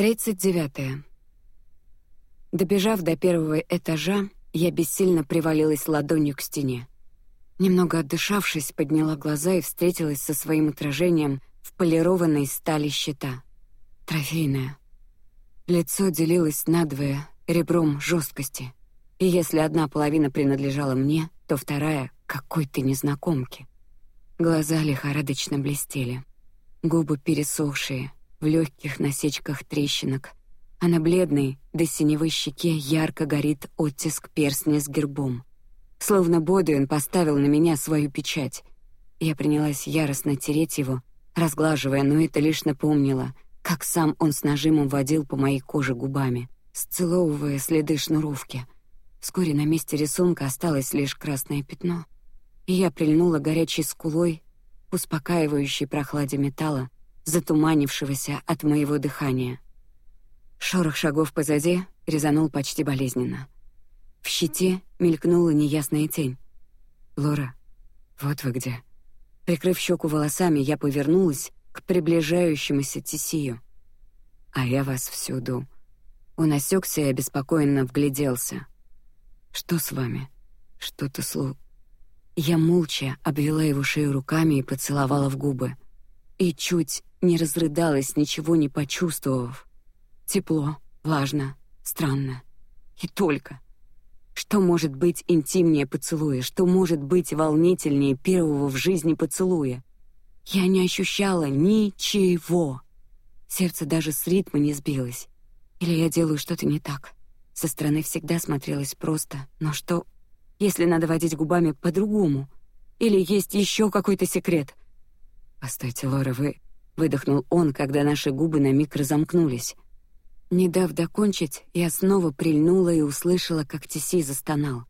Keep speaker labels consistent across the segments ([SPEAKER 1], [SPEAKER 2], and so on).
[SPEAKER 1] Тридцать девятое. Добежав до первого этажа, я бессильно привалилась ладонью к стене. Немного отдышавшись, подняла глаза и встретилась со своим отражением в полированной стали щита. Трофейная. Лицо делилось надвое ребром жесткости, и если одна половина принадлежала мне, то вторая — какой-то незнакомке. Глаза лихорадочно блестели, губы пересохшие, в легких насечках трещинок, а на бледной до синевой щеке ярко горит оттиск перстня с гербом. Словно Бодуин поставил на меня свою печать. Я принялась яростно тереть его, разглаживая, но это лишь напомнило, как сам он с нажимом водил по моей коже губами, сцеловывая следы шнуровки. Вскоре на месте рисунка осталось лишь красное пятно, и я прильнула горячей скулой успокаивающей прохладе металла, затуманившегося от моего дыхания. Шорох шагов позади резанул почти болезненно. В щите мелькнула неясная тень. Лора, вот вы где. Прикрыв щеку волосами, я повернулась к приближающемуся Тисию. А я вас всюду. Он осекся и обеспокоенно вгляделся. Что с вами? Что-то слу. Я молча обвела его шею руками и поцеловала в губы, и чуть не разрыдалась, ничего не почувствовав. Тепло, влажно, странно. И только. Что может быть интимнее поцелуя? Что может быть волнительнее первого в жизни поцелуя? Я не ощущала ничего. Сердце даже с ритма не сбилось. Или я делаю что-то не так? Со стороны всегда смотрелось просто, но что, если надо водить губами по-другому? Или есть еще какой-то секрет? Постойте, Лора, вы... Выдохнул он, когда наши губы на миг разомкнулись. Не дав докончить, я снова прильнула и услышала, как Тиси застонал.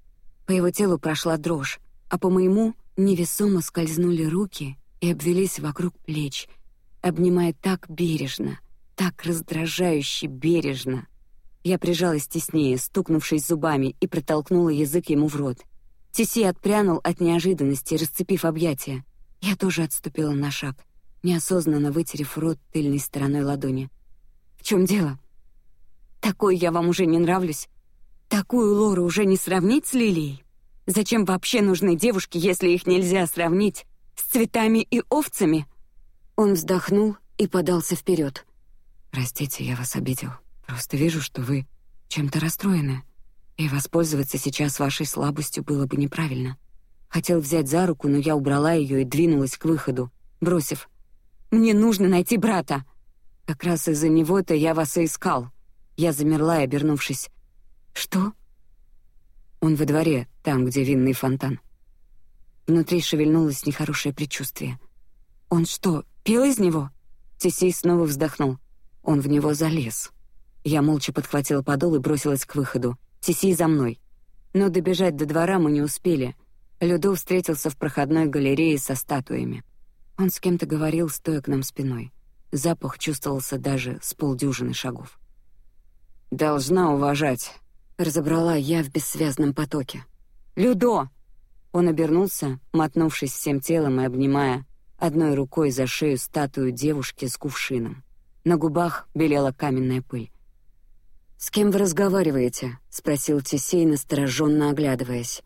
[SPEAKER 1] По его телу прошла дрожь, а по моему невесомо скользнули руки и обвелись вокруг плеч, обнимая так бережно, так раздражающе бережно. Я прижалась теснее, стукнувшись зубами, и протолкнула язык ему в рот. Тиси отпрянул от неожиданности, расцепив объятия. Я тоже отступила на шаг, неосознанно вытерев рот тыльной стороной ладони. В чем дело? Такой я вам уже не нравлюсь. Такую Лору уже не сравнить с Лилией. Зачем вообще нужны девушки, если их нельзя сравнить с цветами и овцами? Он вздохнул и подался вперед. Простите, я вас обидел. Просто вижу, что вы чем-то расстроены, и воспользоваться сейчас вашей слабостью было бы неправильно. Хотел взять за руку, но я убрала ее и двинулась к выходу, бросив: "Мне нужно найти брата. Как раз из-за него-то я вас и искал". Я замерла, обернувшись. Что? Он во дворе, там, где винный фонтан. Внутри шевельнулось нехорошее предчувствие. Он что, пил из него? Тесей снова вздохнул. Он в него залез. Я молча подхватила подол и бросилась к выходу. Тесей за мной. Но добежать до двора мы не успели. Людо встретился в проходной галерее со статуями. Он с кем-то говорил, стоя к нам спиной. Запах чувствовался даже с полдюжины шагов. Должна уважать. Разобрала я в бессвязном потоке. Людо. Он обернулся, мотнувшись всем телом и обнимая одной рукой за шею статую девушки с кувшином. На губах белела каменная пыль. С кем вы разговариваете? – спросил Тесей, настороженно оглядываясь.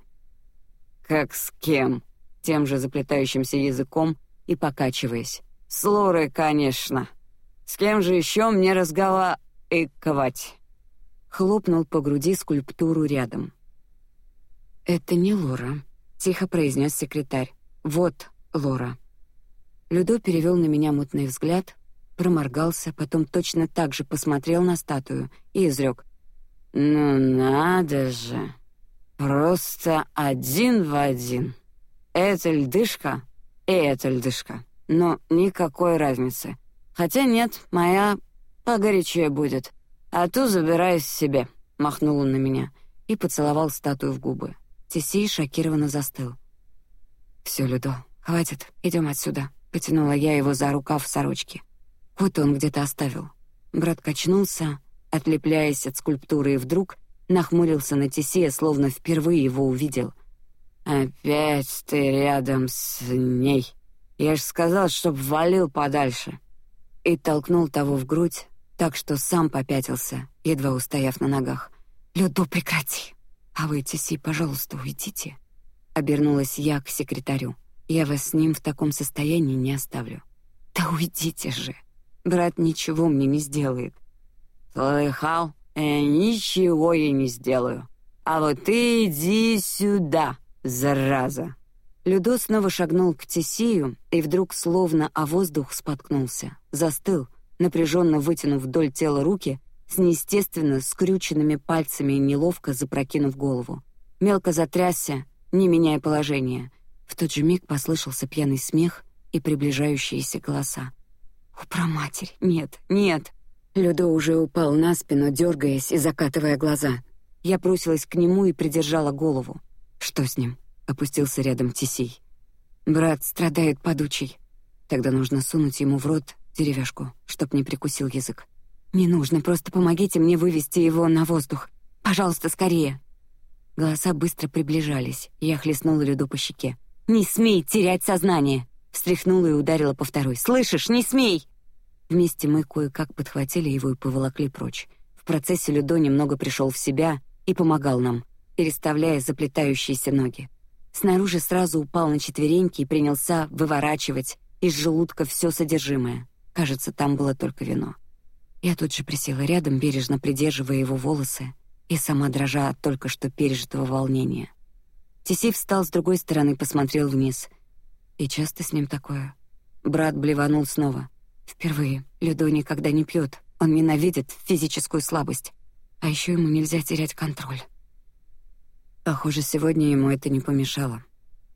[SPEAKER 1] Как с кем? Тем же заплетающимся языком и покачиваясь. С Лорой, конечно. С кем же еще мне разговаривать? хлопнул по груди скульптуру рядом. Это не Лора, тихо произнес секретарь. Вот Лора. Людо перевел на меня мутный взгляд, проморгался, потом точно так же посмотрел на статую и изрек: "Ну надо же, просто один в один. Это льдышка и это льдышка, но никакой разницы. Хотя нет, моя погорячее будет а ту забирай себе, махнул он на меня и поцеловал статую в губы. Тесей шокированно застыл. Все, Людо, хватит, идем отсюда. Потянула я его за рукав сорочки. Вот он где-то оставил. Брат качнулся, отлепляясь от скульптуры, и вдруг нахмурился на Тесея, словно впервые его увидел. Опять ты рядом с ней. Я ж сказал, чтоб валил подальше. И толкнул того в грудь, так что сам попятился, едва устояв на ногах. Людо, прекрати! А вы, Тиси, пожалуйста, уйдите. Обернулась я к секретарю. Я вас с ним в таком состоянии не оставлю. Да уйдите же. Брат ничего мне не сделает.
[SPEAKER 2] Слыхал? Я ничего я не сделаю. А вот ты иди сюда, зараза.
[SPEAKER 1] Людо снова шагнул к Тесию и вдруг словно о воздух споткнулся, застыл, напряженно вытянув вдоль тела руки, с неестественно скрюченными пальцами и неловко запрокинув голову. Мелко затрясся, не меняя положения. В тот же миг послышался пьяный смех и приближающиеся голоса. «О, про матерь! Нет, нет!» Людо уже упал на спину, дергаясь и закатывая глаза. Я бросилась к нему и придержала голову. Что с ним? Опустился рядом Тисей. Брат страдает подучей. Тогда нужно сунуть ему в рот деревяшку, чтоб не прикусил язык. Не нужно, просто помогите мне вывести его на воздух. Пожалуйста, скорее. Голоса быстро приближались. Я хлестнула Люду по щеке. Не смей терять сознание! Встряхнула и ударила по второй. Слышишь? Не смей! Вместе мы кое-как подхватили его и поволокли прочь. В процессе Людо немного пришел в себя и помогал нам, переставляя заплетающиеся ноги. Снаружи сразу упал на четвереньки и принялся выворачивать из желудка все содержимое. Кажется, там было только вино. Я тут же присела рядом, бережно придерживая его волосы, и сама дрожа от только что пережитого волнения. Тиси встал с другой стороны, посмотрел вниз. И часто с ним такое. Брат блеванул снова. Впервые. Людо никогда не пьет. Он ненавидит физическую слабость. А еще ему нельзя терять контроль. Похоже, сегодня ему это не помешало.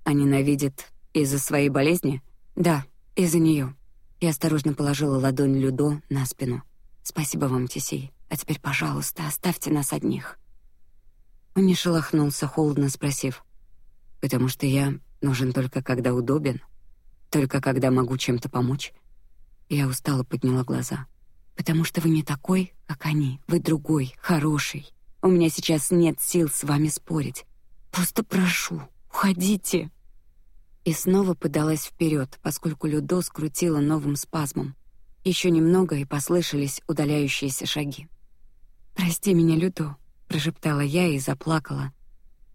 [SPEAKER 1] А ненавидит из-за своей болезни? Да, из-за нее. Я осторожно положила ладонь Людо на спину. Спасибо вам, Тисей. А теперь, пожалуйста, оставьте нас одних. Он не шелохнулся, холодно спросив: "Потому что я нужен только когда удобен, только когда могу чем-то помочь". Я устало подняла глаза. "Потому что вы не такой, как они. Вы другой, хороший. У меня сейчас нет сил с вами спорить. Просто прошу, уходите. И снова подалась вперед, поскольку Людо скрутила новым спазмом. Еще немного и послышались удаляющиеся шаги. Прости меня, Людо, прошептала я и заплакала,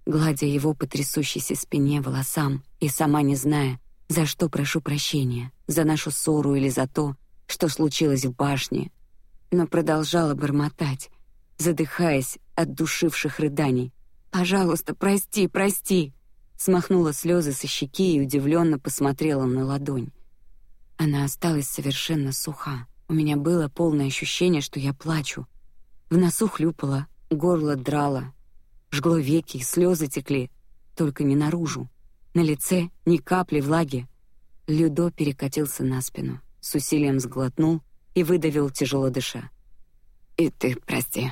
[SPEAKER 1] гладя его по трясущейся спине, волосам и сама не зная, за что прошу прощения, за нашу ссору или за то, что случилось в башне, но продолжала бормотать, задыхаясь от душивших рыданий. Пожалуйста, прости, прости. Смахнула слезы со щеки и удивленно посмотрела на ладонь. Она осталась совершенно суха. У меня было полное ощущение, что я плачу. В носу хлюпало, горло драло, жгло веки, слезы текли, только не наружу. На лице ни капли влаги. Людо перекатился на спину, с усилием сглотнул и выдавил тяжело дыша. И ты прости,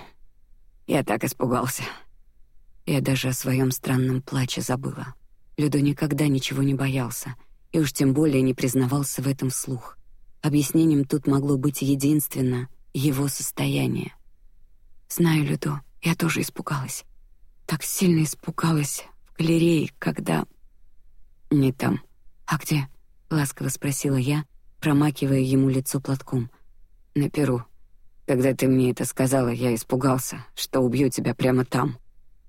[SPEAKER 1] я так испугался. Я даже о своем странном плаче забыла. Людо никогда ничего не боялся, и уж тем более не признавался в этом вслух. Объяснением тут могло быть единственно его состояние. Знаю, Людо, я тоже испугалась. Так сильно испугалась в галерее, когда не там. А где? Ласково спросила я, промакивая ему лицо платком. На Перу. Когда ты мне это сказала, я испугался, что убью тебя прямо там.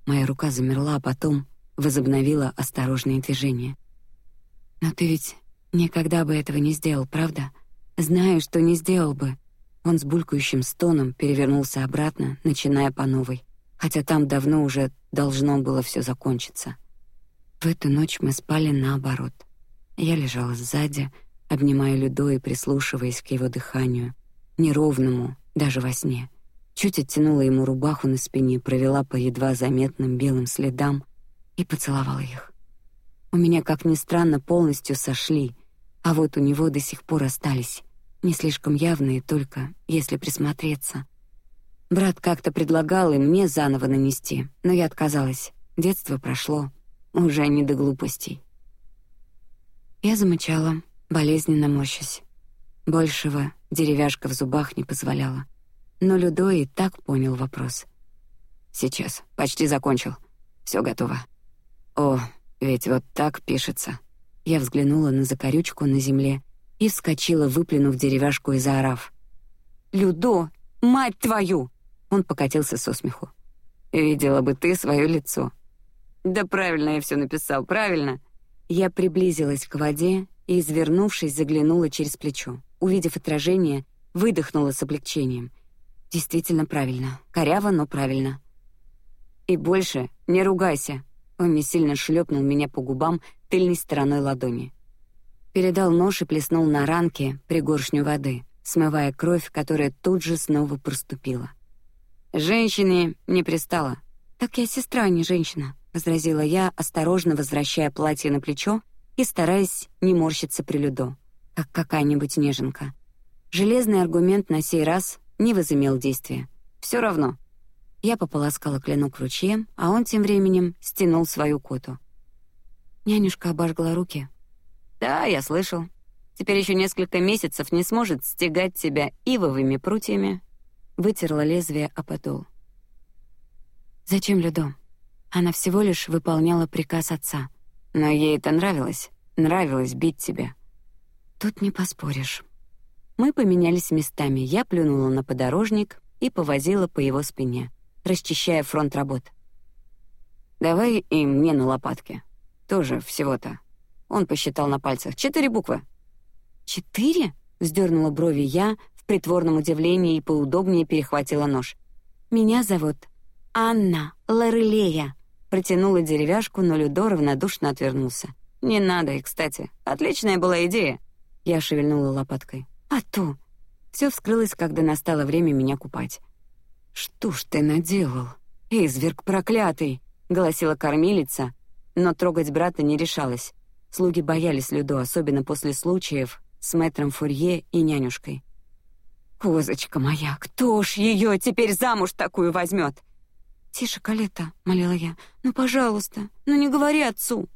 [SPEAKER 1] Моя рука замерла, а потом возобновила осторожные движения. Но ты ведь никогда бы этого не сделал, правда? Знаю, что не сделал бы. Он с булькающим стоном перевернулся обратно, начиная по новой, хотя там давно уже должно было все закончиться. В эту ночь мы спали наоборот. Я лежала сзади, обнимая Людо и прислушиваясь к его дыханию, неровному, даже во сне. Чуть оттянула ему рубаху на спине, провела по едва заметным белым следам и поцеловала их. У меня, как ни странно, полностью сошли, а вот у него до сих пор остались, не слишком явные, только если присмотреться. Брат как-то предлагал и мне заново нанести, но я отказалась. Детство прошло, уже не до глупостей. Я замычала, болезненно морщась. Большего деревяшка в зубах не позволяла. Но Людо и так понял вопрос. Сейчас, почти закончил. Все готово. О, ведь вот так пишется. Я взглянула на закорючку на земле и вскочила, выплюнув деревяшку и заорав: "Людо, Мать твою!» Он покатился со смеху.
[SPEAKER 2] «Видела бы ты свое лицо». «Да правильно я все написал, правильно».
[SPEAKER 1] Я приблизилась к воде и, извернувшись, заглянула через плечо. Увидев отражение, выдохнула с облегчением. Действительно правильно. Коряво, но правильно. И больше не ругайся. Он не сильно шлепнул меня по губам тыльной стороной ладони. Передал нож и плеснул на ранки пригоршню воды, смывая кровь, которая тут же снова проступила.
[SPEAKER 2] Женщине не пристало.
[SPEAKER 1] Так я сестра, а не женщина, возразила я, осторожно возвращая платье на плечо и стараясь не морщиться при Людо, как какая-нибудь неженка. Железный аргумент на сей раз не возымел действия. Все равно. Я пополоскала клинок в ручье, а он тем временем стянул свою коту. Нянюшка обожгла руки.
[SPEAKER 2] Да, я слышал. Теперь еще несколько месяцев не сможет стегать тебя ивовыми прутьями.
[SPEAKER 1] Вытерла лезвие о подол. Зачем Людо? Она всего лишь выполняла приказ отца.
[SPEAKER 2] Но ей это нравилось. Нравилось бить тебя.
[SPEAKER 1] Тут не поспоришь. Мы поменялись местами. Я плюнула на подорожник и повозила по его спине, расчищая фронт работ.
[SPEAKER 2] Давай и мне на лопатке. Тоже всего-то. Он посчитал на пальцах четыре буквы.
[SPEAKER 1] Четыре? Вздернула брови я в притворном удивлении и поудобнее перехватила нож. Меня зовут Анна Лорелея. Протянула деревяшку, но Людор равнодушно отвернулся.
[SPEAKER 2] Не надо, и кстати, отличная была идея.
[SPEAKER 1] Я шевельнула лопаткой. А то все вскрылось, когда настало время меня купать. Что ж ты наделал, изверг проклятый? голосила кормилица, но трогать брата не решалась. Слуги боялись Людо, особенно после случаев с мэтром Фурье и нянюшкой. Козочка моя, кто ж ее теперь замуж такую возьмет? Тише, Калета, молила я. Ну, пожалуйста, ну не говори отцу.